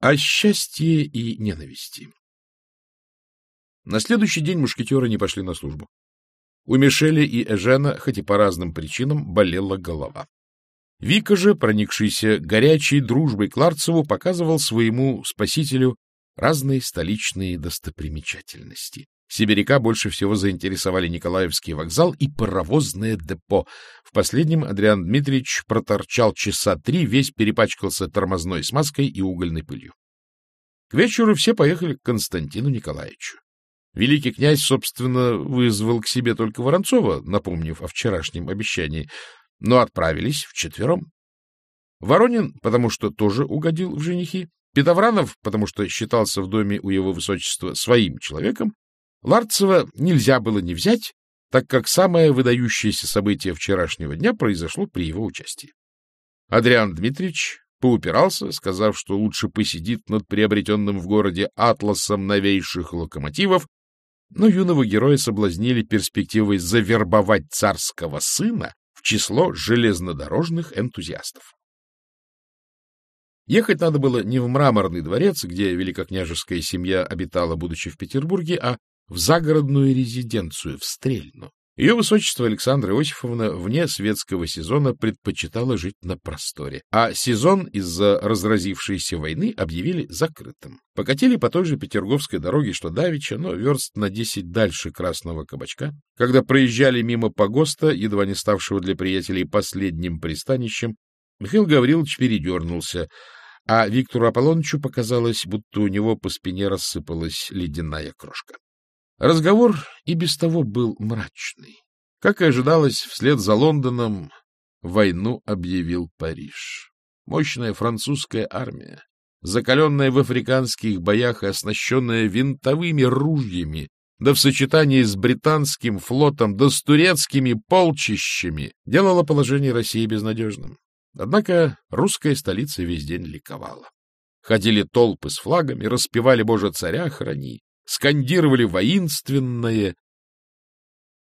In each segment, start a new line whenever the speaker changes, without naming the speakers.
О счастье и ненависти На следующий день мушкетеры не пошли на службу. У Мишеля и Эжена, хоть и по разным причинам, болела голова. Вика же, проникшийся горячей дружбой к Ларцеву, показывал своему спасителю разные столичные достопримечательности. Сибиряка больше всего заинтересовали Николаевский вокзал и паровозное депо. В последнем Адриан Дмитриевич проторчал часа три, весь перепачкался тормозной смазкой и угольной пылью. К вечеру все поехали к Константину Николаевичу. Великий князь, собственно, вызвал к себе только Воронцова, напомнив о вчерашнем обещании, но отправились вчетвером. Воронин, потому что тоже угодил в женихи, Петовранов, потому что считался в доме у его высочества своим человеком, Ларцева нельзя было не взять, так как самое выдающееся событие вчерашнего дня произошло при его участии. Адриан Дмитриевич поупирался, сказав, что лучше посидит над приобретенным в городе атласом новейших локомотивов, но юного героя соблазнили перспективой завербовать царского сына в число железнодорожных энтузиастов. Ехать надо было не в мраморный дворец, где великокняжеская семья обитала, будучи в Петербурге, а в загородную резиденцию, в Стрельну. Ее высочество Александра Иосифовна вне светского сезона предпочитала жить на просторе, а сезон из-за разразившейся войны объявили закрытым. Покатили по той же Петерговской дороге, что давеча, но верст на десять дальше Красного Кабачка. Когда проезжали мимо погоста, едва не ставшего для приятелей последним пристанищем, Михаил Гаврилович передернулся, а Виктору Аполлонычу показалось, будто у него по спине рассыпалась ледяная крошка. Разговор и без того был мрачный. Как и ожидалось, вслед за Лондоном войну объявил Париж. Мощная французская армия, закаленная в африканских боях и оснащенная винтовыми ружьями, да в сочетании с британским флотом, да с турецкими полчищами, делала положение России безнадежным. Однако русская столица весь день ликовала. Ходили толпы с флагами, распевали «Боже, царя храни», скандировали воинственное.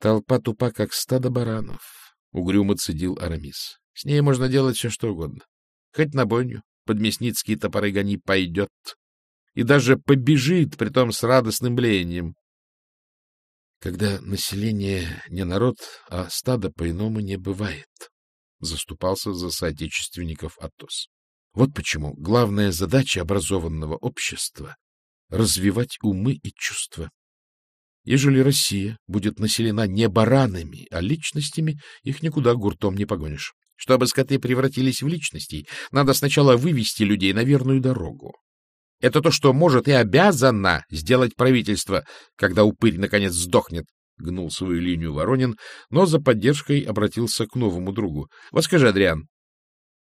Толпа тупа, как стадо баранов, — угрюмо цедил Арамис. С ней можно делать все, что угодно. Хоть на бойню, под мясницкие топоры гони пойдет. И даже побежит, притом с радостным блеянием. Когда население не народ, а стадо по-иному не бывает, — заступался за соотечественников Атос. Вот почему главная задача образованного общества развивать умы и чувства. Ежели Россия будет населена не баранами, а личностями, их никуда гуртом не погонишь. Чтобы скоты превратились в личностей, надо сначала вывести людей на верную дорогу. Это то, что может и обязано сделать правительство, когда упырь наконец сдохнет, — гнул свою линию Воронин, но за поддержкой обратился к новому другу. — Вот скажи, Адриан,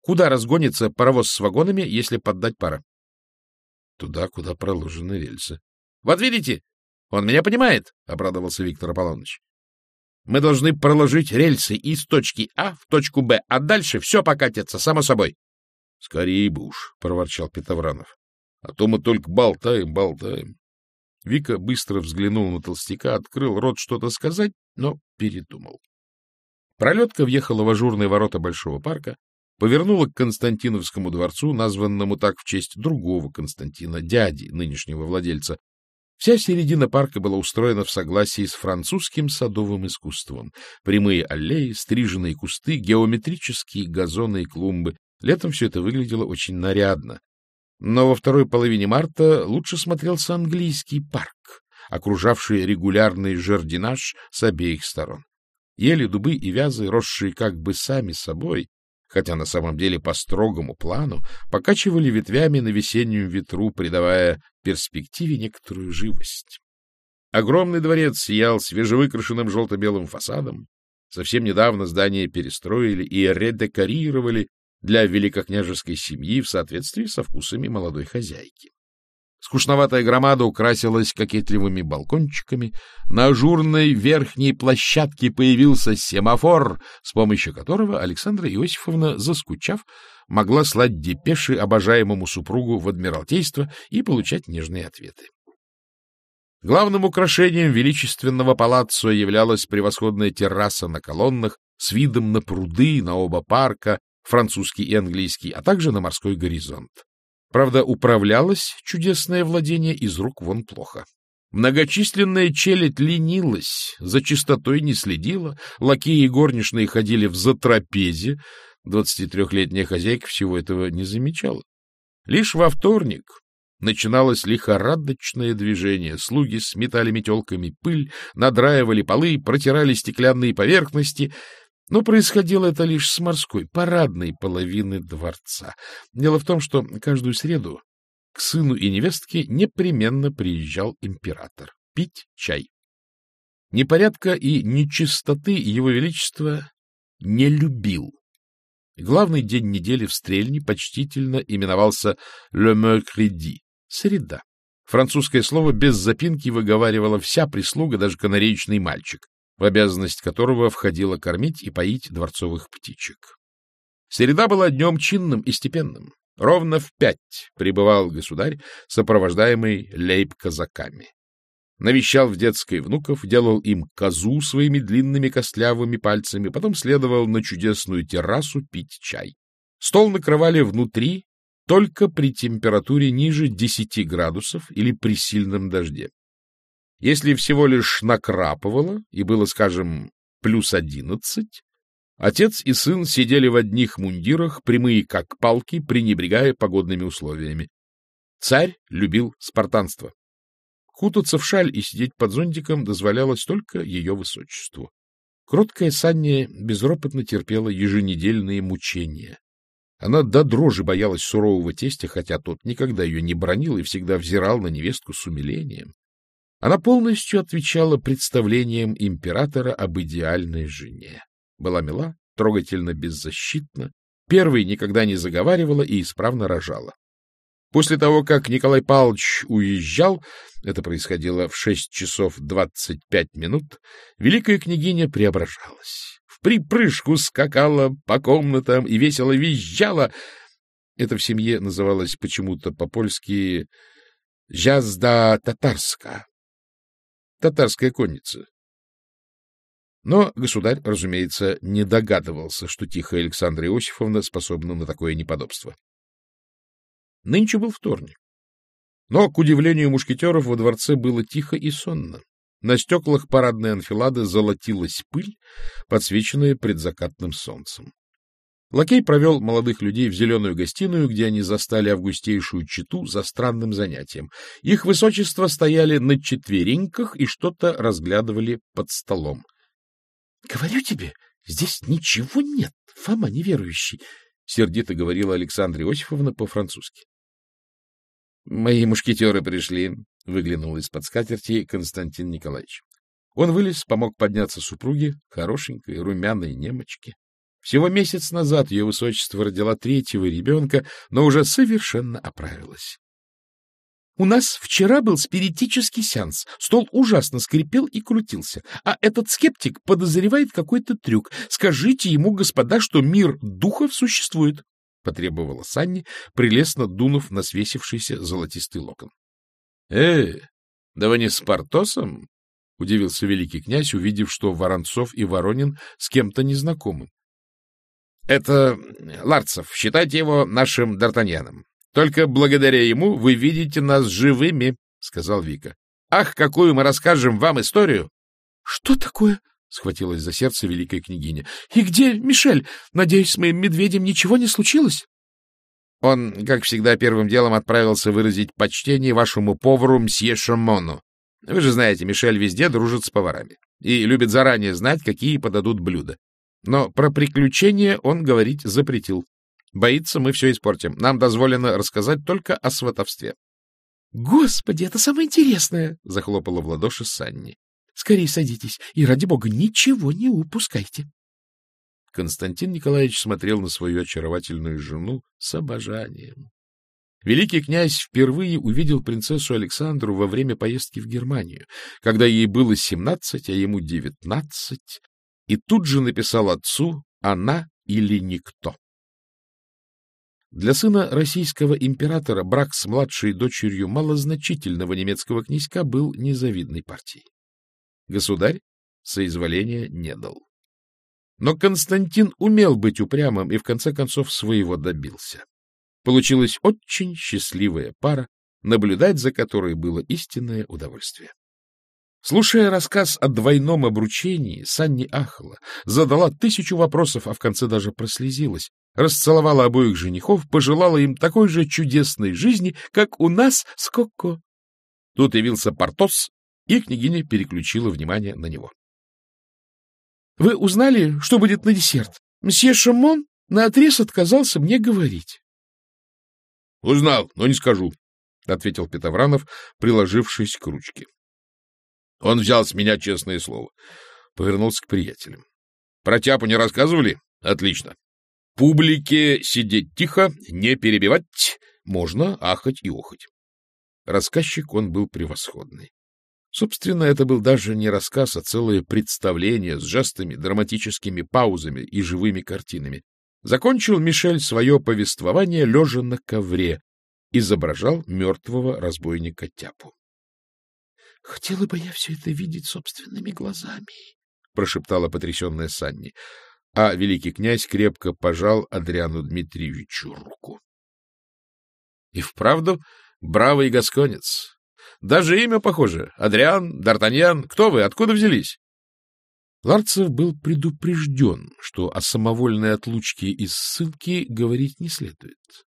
куда разгонится паровоз с вагонами, если поддать пара? Туда, куда проложены рельсы. — Вот видите, он меня понимает, — обрадовался Виктор Аполлоныч. — Мы должны проложить рельсы из точки А в точку Б, а дальше все покатится, само собой. — Скорее бы уж, — проворчал Петовранов. — А то мы только болтаем, болтаем. Вика быстро взглянул на толстяка, открыл рот что-то сказать, но передумал. Пролетка въехала в ажурные ворота большого парка, повернула к Константиновскому дворцу, названному так в честь другого Константина, дяди нынешнего владельца. Вся середина парка была устроена в согласии с французским садовым искусством. Прямые аллеи, стриженные кусты, геометрические газоны и клумбы. Летом все это выглядело очень нарядно. Но во второй половине марта лучше смотрелся английский парк, окружавший регулярный жердинаж с обеих сторон. Ели, дубы и вязы, росшие как бы сами собой, хотя на самом деле по строгому плану покачивали ветвями на весеннем ветру, придавая перспективе некоторую живость. Огромный дворец сиял свежевыкрашенным желто-белым фасадом. Совсем недавно здание перестроили и редекорировали для великокняжеской семьи в соответствии со вкусами молодой хозяйки. Скучноватая громада украсилась кокетливыми балкончиками. На ажурной верхней площадке появился семафор, с помощью которого Александра Иосифовна, заскучав, могла слать депеши обожаемому супругу в Адмиралтейство и получать нежные ответы. Главным украшением величественного палаццо являлась превосходная терраса на колоннах с видом на пруды, на оба парка, французский и английский, а также на морской горизонт. Правда, управлялось чудесное владение из рук вон плохо. Многочисленная челядь ленилась, за чистотой не следила, лакеи и горничные ходили в затрапезе, 23-летняя хозяйка всего этого не замечала. Лишь во вторник начиналось лихорадочное движение. Слуги сметали метелками пыль, надраивали полы, протирали стеклянные поверхности. Но происходило это лишь с морской, парадной половины дворца. Дело в том, что каждую среду к сыну и невестке непременно приезжал император пить чай. Непорядка и нечистоты его величество не любил. Главный день недели в Стрельне почтительно именовался «le mercredi» — среда. Французское слово без запинки выговаривала вся прислуга, даже канареечный мальчик, в обязанность которого входило кормить и поить дворцовых птичек. Середа была днем чинным и степенным. Ровно в пять прибывал государь, сопровождаемый лейб-казаками навещал в детской внуков, делал им козу своими длинными костлявыми пальцами, потом следовал на чудесную террасу пить чай. Стол накрывали внутри только при температуре ниже 10 градусов или при сильном дожде. Если всего лишь накрапывало и было, скажем, плюс одиннадцать, отец и сын сидели в одних мундирах, прямые как палки, пренебрегая погодными условиями. Царь любил спартанство. Кутаться в шаль и сидеть под зонтиком дозволялось только ее высочеству. Кроткая Санния безропотно терпела еженедельные мучения. Она до дрожи боялась сурового тестя, хотя тот никогда ее не бронил и всегда взирал на невестку с умилением. Она полностью отвечала представлениям императора об идеальной жене. Была мила, трогательно беззащитна, первой никогда не заговаривала и исправно рожала. После того, как Николай Павлович уезжал, это происходило в шесть часов двадцать пять минут, великая княгиня преображалась. В припрыжку скакала по комнатам и весело визжала. Это в семье называлось почему-то по-польски «жазда татарска» — татарская конница. Но государь, разумеется, не догадывался, что тихая Александра Иосифовна способна на такое неподобство. Нынче был вторник. Но, к удивлению мушкетеров, во дворце было тихо и сонно. На стеклах парадной анфилады золотилась пыль, подсвеченная предзакатным солнцем. Лакей провел молодых людей в зеленую гостиную, где они застали августейшую читу за странным занятием. Их высочество стояли на четвереньках и что-то разглядывали под столом. — Говорю тебе, здесь ничего нет, Фома неверующий, — сердито говорила Александра Иосифовна по-французски. — Мои мушкетеры пришли, — выглянул из-под скатерти Константин Николаевич. Он вылез, помог подняться супруге, хорошенькой, румяной немочке. Всего месяц назад ее высочество родила третьего ребенка, но уже совершенно оправилась. У нас вчера был спиритический сеанс. Стол ужасно скрипел и крутился. А этот скептик подозревает какой-то трюк. Скажите ему, господа, что мир духов существует потребовала Санни, прелестно дунув на свесившийся золотистый локон. — Э, да вы не с Портосом? — удивился великий князь, увидев, что Воронцов и Воронин с кем-то незнакомы. — Это Ларцев, считайте его нашим Д'Артаньяном. Только благодаря ему вы видите нас живыми, — сказал Вика. — Ах, какую мы расскажем вам историю! — Что такое? — схватилась за сердце великая княгиня. — И где Мишель? Надеюсь, с моим медведем ничего не случилось? Он, как всегда, первым делом отправился выразить почтение вашему повару мсье Шамону. Вы же знаете, Мишель везде дружит с поварами и любит заранее знать, какие подадут блюда. Но про приключения он говорить запретил. Боится, мы все испортим. Нам дозволено рассказать только о сватовстве. — Господи, это самое интересное! — захлопала в ладоши Санни. Скорее садитесь и, ради бога, ничего не упускайте. Константин Николаевич смотрел на свою очаровательную жену с обожанием. Великий князь впервые увидел принцессу Александру во время поездки в Германию, когда ей было семнадцать, а ему девятнадцать, и тут же написал отцу «Она или никто». Для сына российского императора брак с младшей дочерью малозначительного немецкого князька был незавидной партией. Государь соизволения не дал. Но Константин умел быть упрямым и в конце концов своего добился. Получилась очень счастливая пара, наблюдать за которой было истинное удовольствие. Слушая рассказ о двойном обручении, Санни ахала, задала тысячу вопросов, а в конце даже прослезилась, расцеловала обоих женихов, пожелала им такой же чудесной жизни, как у нас с Коко. Тут явился Портос, и княгиня переключила внимание на него. — Вы узнали, что будет на десерт? Мсье Шамон наотрез отказался мне говорить.
— Узнал, но не скажу, — ответил Петовранов, приложившись к ручке. Он взял с меня честное слово. Повернулся к приятелям. — Про тяпу не рассказывали? Отлично. Публике сидеть тихо, не перебивать, можно ахать и охать. Рассказчик он был превосходный. Собственно, это был даже не рассказ, а целое представление с жестами, драматическими паузами и живыми картинами. Закончил Мишель свое повествование лежа на ковре, изображал мертвого разбойника Тяпу.
— Хотела бы я все это видеть собственными глазами, —
прошептала потрясенная Санни а великий князь крепко пожал Адриану Дмитриевичу руку. И вправду бравый гасконец. Даже имя похоже. Адриан, Д'Артаньян. Кто вы? Откуда взялись? Ларцев был предупрежден, что о самовольной отлучке из ссылки говорить не следует.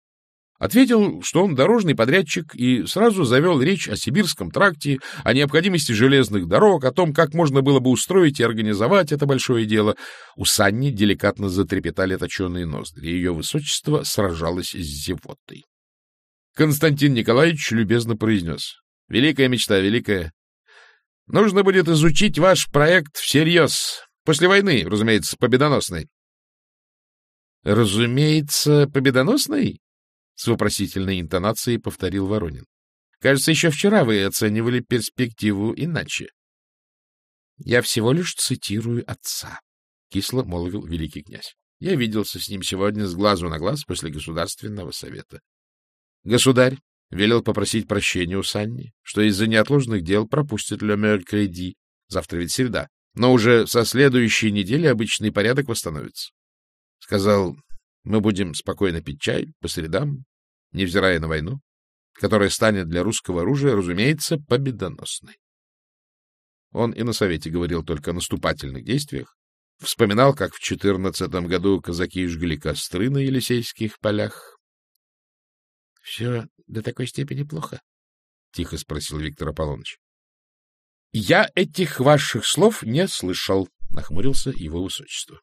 Ответил, что он дорожный подрядчик, и сразу завел речь о сибирском тракте, о необходимости железных дорог, о том, как можно было бы устроить и организовать это большое дело. У Санни деликатно затрепетали точеные ноздри. Ее высочество сражалось с зевотой. Константин Николаевич любезно произнес. — Великая мечта, великая. Нужно будет изучить ваш проект всерьез. После войны, разумеется, победоносной. — Разумеется, победоносной? — с вопросительной интонацией повторил Воронин. — Кажется, еще вчера вы оценивали перспективу иначе. — Я всего лишь цитирую отца, — кисло молвил великий князь. Я виделся с ним сегодня с глазу на глаз после Государственного совета. Государь велел попросить прощения у Санни, что из-за неотложных дел пропустит Ле Меркреди. Завтра ведь среда. Но уже со следующей недели обычный порядок восстановится. Сказал, мы будем спокойно пить чай по средам, невзирая на войну, которая станет для русского оружия, разумеется, победоносной. Он и на совете говорил только о наступательных действиях, вспоминал, как в четырнадцатом году казаки жгли костры на Елисейских полях. — Все до такой степени плохо? — тихо спросил Виктор Аполлоныч. — Я этих ваших слов не слышал, — нахмурился его высочество.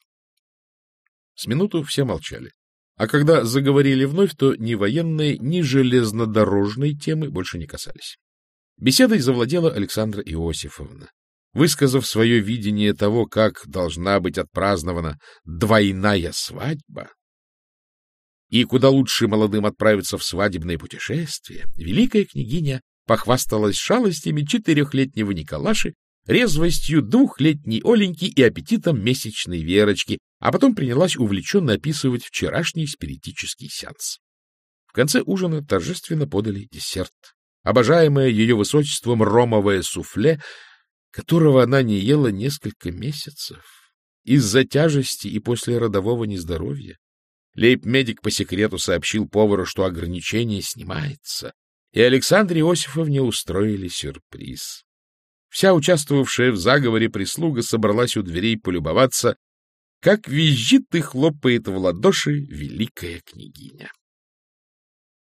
С минуту все молчали. А когда заговорили вновь, то ни военной, ни железнодорожной темы больше не касались. Беседой завладела Александра Иосифовна. Высказав свое видение того, как должна быть отпразднована двойная свадьба, и куда лучше молодым отправиться в свадебное путешествие, великая княгиня похвасталась шалостями четырехлетнего Николаши резвостью двухлетней Оленьки и аппетитом месячной Верочки, а потом принялась увлеченно описывать вчерашний спиритический сеанс. В конце ужина торжественно подали десерт. Обожаемое ее высочеством ромовое суфле, которого она не ела несколько месяцев из-за тяжести и после родового нездоровья. Лейб-медик по секрету сообщил повару, что ограничение снимается, и Александре Иосифовне устроили сюрприз. Вся участвовавшая в заговоре прислуга собралась у дверей полюбоваться, как визжит и хлопает в ладоши великая княгиня.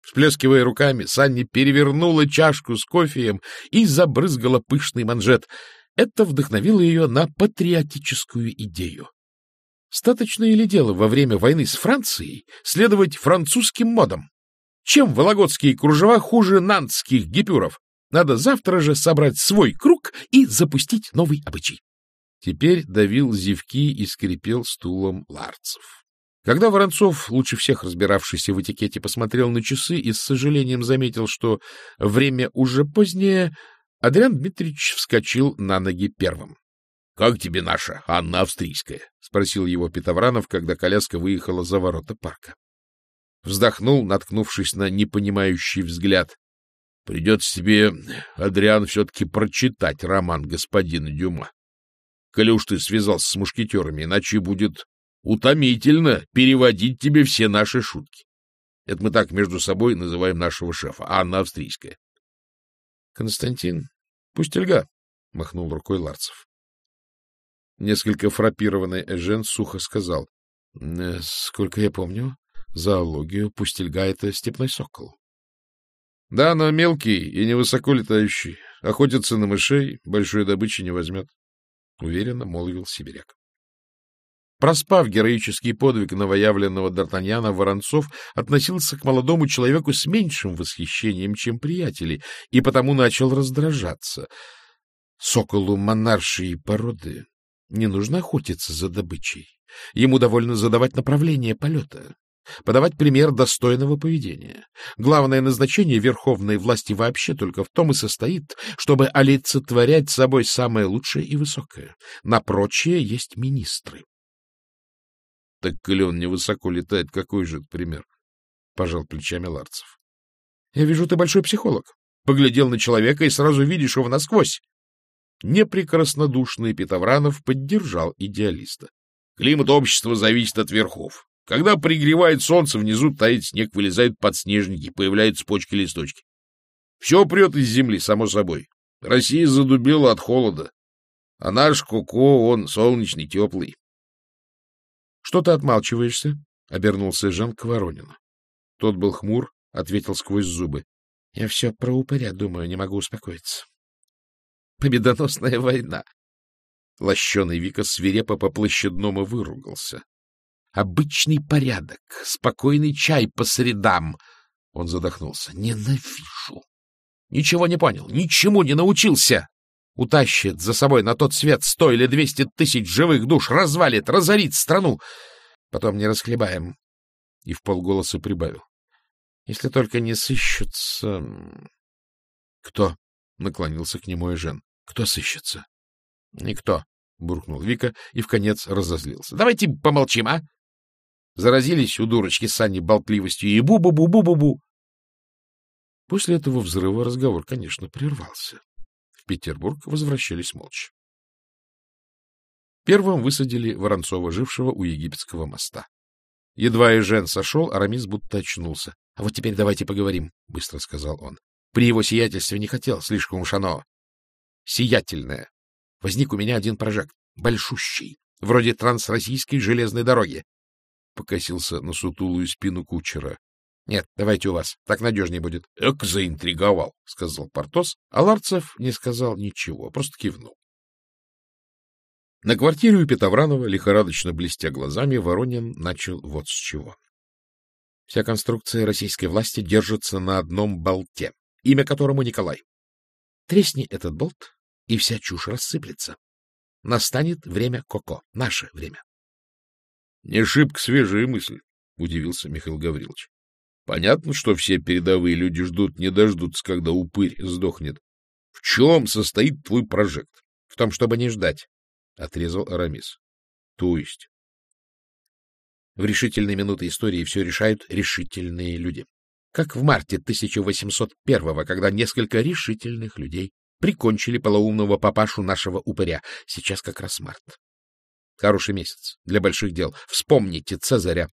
Всплескивая руками, Санни перевернула чашку с кофеем и забрызгала пышный манжет. Это вдохновило ее на патриотическую идею. Статочное ли дело во время войны с Францией следовать французским модам? Чем вологодские кружева хуже нантских гипюров? Надо завтра же собрать свой круг и запустить новый обычай. Теперь давил зевки и скрипел стулом ларцев. Когда Воронцов, лучше всех разбиравшийся в этикете, посмотрел на часы и с сожалением заметил, что время уже позднее, Адриан Дмитриевич вскочил на ноги первым. — Как тебе наша Анна Австрийская? — спросил его Петовранов, когда коляска выехала за ворота парка. Вздохнул, наткнувшись на непонимающий взгляд. Придется тебе, Адриан, все-таки прочитать роман господина Дюма. Коли уж ты связался с мушкетерами, иначе будет утомительно переводить тебе все наши шутки.
Это мы так между собой называем нашего шефа, Анна австрийская.
— Константин, пусть льга, — махнул рукой Ларцев. Несколько фрапированный Эжен сухо сказал. «Э, — Сколько я помню, зоологию пустельга — это степной сокол. — Да, но мелкий и невысоко летающий. Охотится на мышей, большой добычи не возьмет, — уверенно молвил сибиряк. Проспав героический подвиг новоявленного Д'Артаньяна, Воронцов относился к молодому человеку с меньшим восхищением, чем приятели, и потому начал раздражаться. Соколу монаршей породы не нужно охотиться за добычей. Ему довольно задавать направление полета, подавать пример достойного поведения. Главное назначение верховной власти вообще только в том и состоит, чтобы олицетворять собой самое лучшее и высокое. На прочее есть министры.
— Так, коли он невысоко летает, какой же это пример? — пожал плечами Ларцев.
— Я вижу, ты большой психолог. Поглядел на человека и сразу видишь его насквозь. Непрекраснодушный Петовранов поддержал идеалиста.
Климат общества зависит от верхов. Когда пригревает солнце, внизу тает снег, вылезают подснежники, появляются почки-листочки. Все прет из земли, само собой. Россия задубела от холода, а наш Коко, он солнечный, теплый.
Что ты отмалчиваешься? — обернулся Жан к Воронину. Тот был хмур, ответил сквозь зубы. — Я все про упыря думаю, не могу успокоиться. — Победоносная война! Лощеный Вика свирепо по площадному выругался. — Обычный порядок, спокойный чай по средам. Он задохнулся. — Ненавижу! Ничего не понял, ничему не научился! утащит за собой на тот свет сто или двести тысяч живых душ, развалит, разорит страну. Потом не расхлебаем. И в полголоса прибавил. Если только не сыщутся... Кто? Наклонился к нему Эжен. Кто сыщется? Никто, буркнул Вика и в конец разозлился. Давайте помолчим, а? Заразились у дурочки Санни болтливостью и бу-бу-бу-бу-бу-бу. После этого взрыва разговор, конечно, прервался. Петербург возвращались молча. Первым высадили Воронцова, жившего у египетского моста. Едва и Жен сошел, Арамис будто очнулся. — А вот теперь давайте поговорим, — быстро сказал он. При его сиятельстве не хотел, слишком уж оно сиятельное. Возник у меня один прожект, большущий, вроде трансроссийской железной дороги. Покосился на сутулую спину кучера. Нет, давайте у вас, так надежнее будет.
— Эк, заинтриговал, — сказал Портос,
а Ларцев не сказал ничего, просто кивнул. На квартире у Петовранова, лихорадочно блестя глазами, Воронин начал вот с чего. Вся конструкция российской власти держится на одном болте, имя которому Николай. Тресни этот болт, и вся чушь рассыплется. Настанет время Коко, наше время.
— Не шибко свежая мысль, — удивился Михаил Гаврилович. Понятно, что все передовые люди ждут, не дождутся, когда упырь сдохнет. В чем состоит твой прожект?
В том, чтобы не ждать, — отрезал Арамис. То есть? В решительные минуты истории все решают решительные люди. Как в марте 1801-го, когда несколько решительных людей прикончили полоумного папашу нашего упыря. Сейчас как раз март. Хороший месяц для больших дел. Вспомните Цезаря,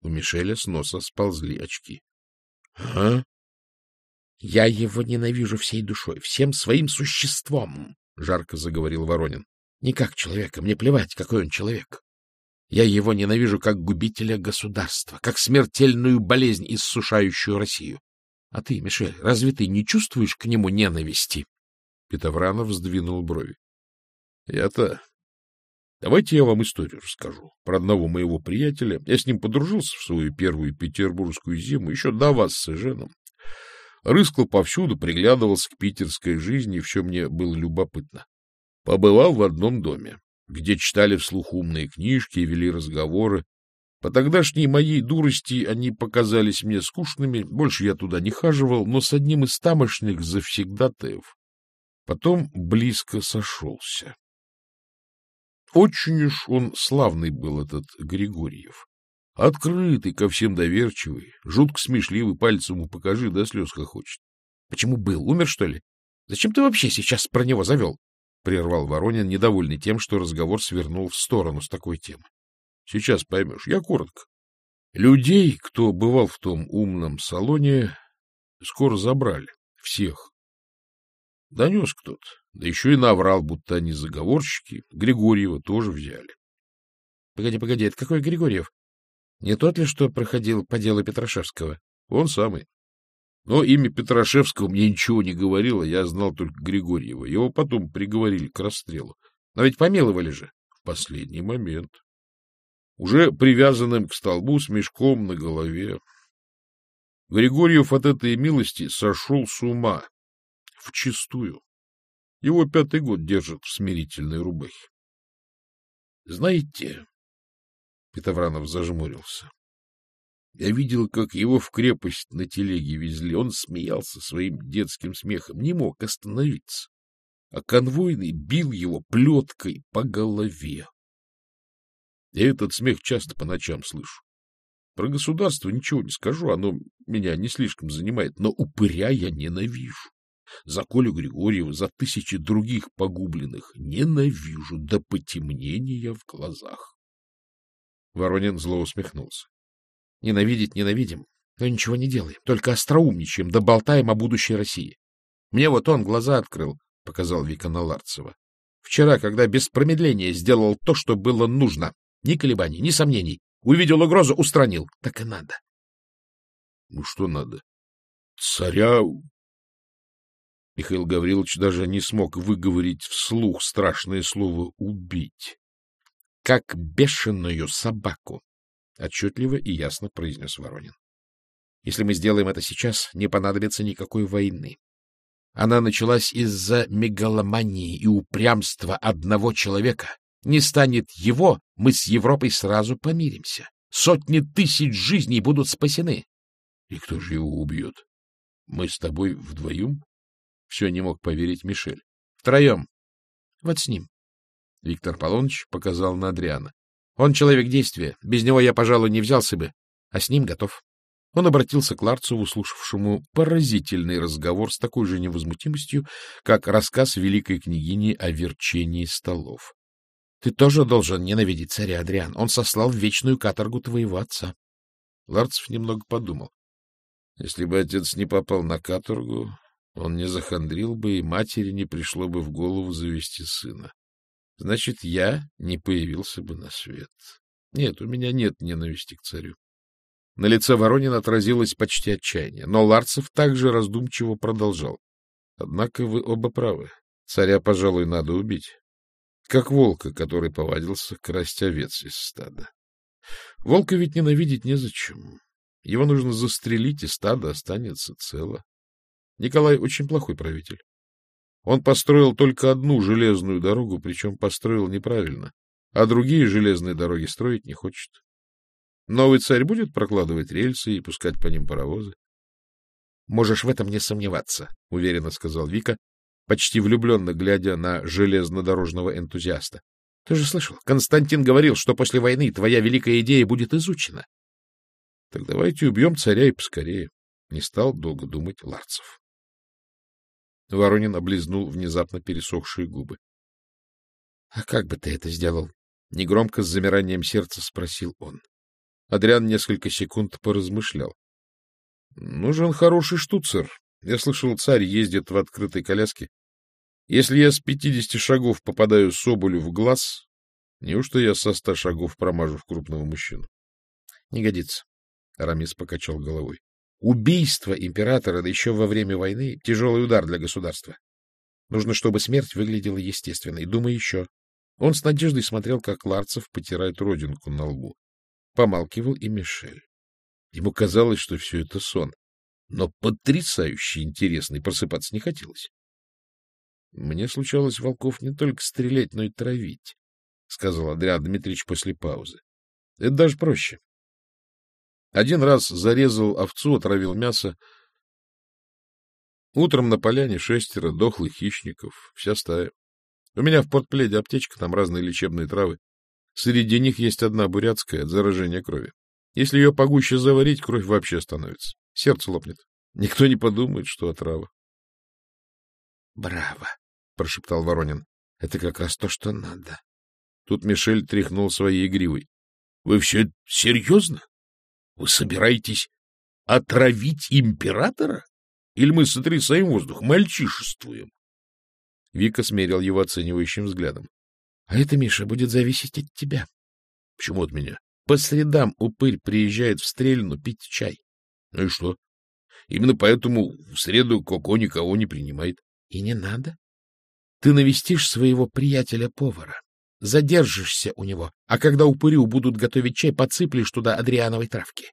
у Мишеля с носа сползли очки. — А? — Я его ненавижу всей душой, всем своим существом, — жарко заговорил Воронин. — Не как человека, мне плевать, какой он человек. Я его ненавижу как губителя государства, как смертельную болезнь, иссушающую Россию. А ты, Мишель, разве ты не чувствуешь к нему ненависти? Петовранов сдвинул брови. — Я-то Давайте я вам историю расскажу про одного моего приятеля. Я с ним подружился в свою первую петербургскую зиму, еще до вас с Эженом. Рыскал повсюду, приглядывался к питерской жизни, все мне было любопытно. Побывал в одном доме, где читали вслух умные книжки и вели разговоры. По тогдашней моей дурости они показались мне скучными, больше я туда не хаживал, но с одним из тамошних завсегдатаев потом близко сошелся. Очень уж он славный был, этот Григорьев. Открытый, ко всем доверчивый, жутко смешливый, пальцем ему покажи, да слез хохочет. — Почему был? Умер, что ли? Зачем ты вообще сейчас про него завел? — прервал Воронин, недовольный тем, что разговор свернул в сторону с такой темы. — Сейчас поймешь. Я коротко. Людей, кто бывал в том умном салоне, скоро забрали. Всех. Донес кто-то. Да еще и наврал, будто они заговорщики. Григорьева тоже взяли.
— Погоди, погоди, это какой Григорьев? Не тот ли, что проходил по делу Петрашевского?
Он самый. Но имя Петрашевского мне ничего не говорило, я знал только Григорьева. Его потом приговорили к расстрелу.
Но ведь помиловали же.
В последний момент. Уже привязанным к столбу с мешком на голове. Григорьев от этой милости сошел с ума. Вчистую. Его пятый год держат в смирительной рубахе. Знаете, Петовранов зажмурился. Я видел, как его в крепость на телеге везли. Он смеялся своим детским смехом, не мог остановиться. А конвойный бил его плеткой по голове. Я этот смех часто по ночам слышу. Про государство ничего не скажу, оно меня не слишком занимает, но упыря я ненавижу. За Колю Григорьева, за тысячи других погубленных ненавижу до потемнения в глазах.
Воронин зло усмехнулся. — Ненавидеть ненавидим, но ничего не делаем, только остроумничаем, да болтаем о будущей России. Мне вот он глаза открыл, — показал Вика Наларцева. Вчера, когда без промедления сделал то, что было нужно. Ни колебаний, ни сомнений. Увидел угрозу — устранил. Так и надо.
— Ну, что надо? Царя... Михаил Гаврилович даже не смог выговорить вслух страшное слово «убить»
как бешеную собаку, — отчетливо и ясно произнес Воронин. Если мы сделаем это сейчас, не понадобится никакой войны. Она началась из-за мегаломании и упрямства одного человека. Не станет его, мы с Европой сразу помиримся. Сотни тысяч жизней будут спасены.
— И кто же его убьет? Мы с тобой вдвоем? Все не мог поверить Мишель.
— Втроем. Вот с ним. Виктор Полоныч показал на Адриана. Он человек действия. Без него я, пожалуй, не взялся бы. А с ним готов. Он обратился к Ларцеву, слушавшему поразительный разговор с такой же невозмутимостью, как рассказ великой княгини о верчении столов. — Ты тоже должен ненавидеть царя, Адриан. Он сослал в вечную каторгу твоего отца.
Ларцев немного подумал. Если бы отец не попал на каторгу, он не захандрил бы, и матери не пришло бы в голову завести сына значит, я не появился бы на свет. Нет, у меня нет ненависти к царю.
На лице Воронина отразилось почти отчаяние, но Ларцев также раздумчиво продолжал. Однако вы оба правы. Царя, пожалуй, надо убить. Как волка, который повадился красть овец из стада. Волка ведь ненавидеть незачем. Его нужно застрелить, и стадо останется цело. Николай очень плохой правитель. Он построил только одну железную дорогу, причем построил неправильно, а другие железные дороги строить не хочет. Новый царь будет прокладывать рельсы и пускать по ним паровозы? — Можешь в этом не сомневаться, — уверенно сказал Вика, почти влюбленно глядя на железнодорожного энтузиаста. — Ты же слышал, Константин говорил, что после войны твоя великая идея будет изучена. — Так давайте убьем царя и поскорее. Не стал долго думать Ларцев. Воронин облизнул внезапно пересохшие губы. — А как бы ты это сделал? — негромко с замиранием сердца спросил он. Адриан несколько секунд поразмышлял. — Нужен хороший штуцер. Я слышал, царь ездит в открытой коляске. Если я с пятидесяти шагов попадаю Соболю в глаз, неужто я со ста шагов промажу в крупного мужчину? — Не годится. Арамис покачал головой. Убийство императора, да еще во время войны, — тяжелый удар для государства. Нужно, чтобы смерть выглядела естественной. Думай еще. Он с надеждой смотрел, как Ларцев потирает родинку на лбу. Помалкивал и Мишель. Ему казалось, что все это сон. Но потрясающе интересный просыпаться не хотелось. — Мне случалось волков не только стрелять, но и травить, — сказал Адриан Дмитриевич после паузы. — Это даже проще. Один раз зарезал овцу, отравил мясо. Утром на поляне шестеро дохлых хищников, вся стая. У меня в портпледе аптечка, там разные лечебные травы. Среди них есть одна бурятская от заражения крови. Если ее погуще заварить, кровь вообще становится. Сердце лопнет. Никто не подумает, что отрава. — Браво! — прошептал Воронин. — Это как раз то, что надо. Тут Мишель тряхнул своей игривой. — Вы все серьезно?
Вы собираетесь отравить императора? Или мы сотрясаем воздух, мальчишествуем?
Вика смерил его оценивающим взглядом. — А это, Миша, будет зависеть от тебя.
— Почему от меня?
По средам упырь приезжает в Стрельну пить чай.
— Ну и что? Именно поэтому в среду Коко никого не принимает.
— И не надо. Ты навестишь своего приятеля-повара, задержишься у него, а когда упырю будут готовить чай, подсыплешь туда адриановой травки.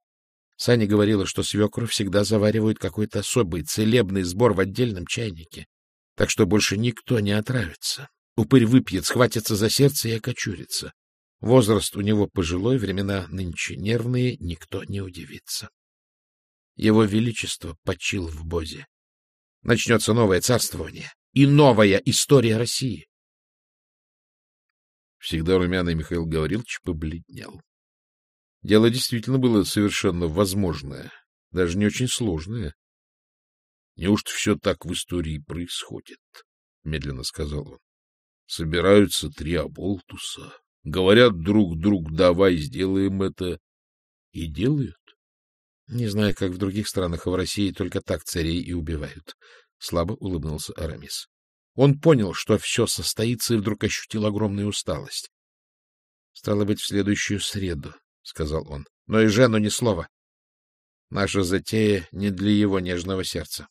Саня говорила, что свекру всегда заваривают какой-то особый целебный сбор в отдельном чайнике, так что больше никто не отравится. Упырь выпьет, схватится за сердце и окочурится. Возраст у него пожилой, времена нынче нервные, никто не удивится. Его Величество почил в Бозе. Начнется новое царствование и новая история России.
Всегда румяный Михаил Гаврилович побледнел. Дело действительно было совершенно возможное, даже не очень сложное. — Неужто все так в истории происходит? — медленно сказал он. — Собираются три оболтуса, говорят друг другу, давай сделаем это, и делают.
Не знаю, как в других странах, а в России только так царей и убивают. Слабо улыбнулся Арамис. Он понял, что все состоится, и вдруг ощутил огромную усталость. — Стало быть, в следующую среду, — сказал он. — Но и Жену ни слова. Наша затея не для его нежного сердца.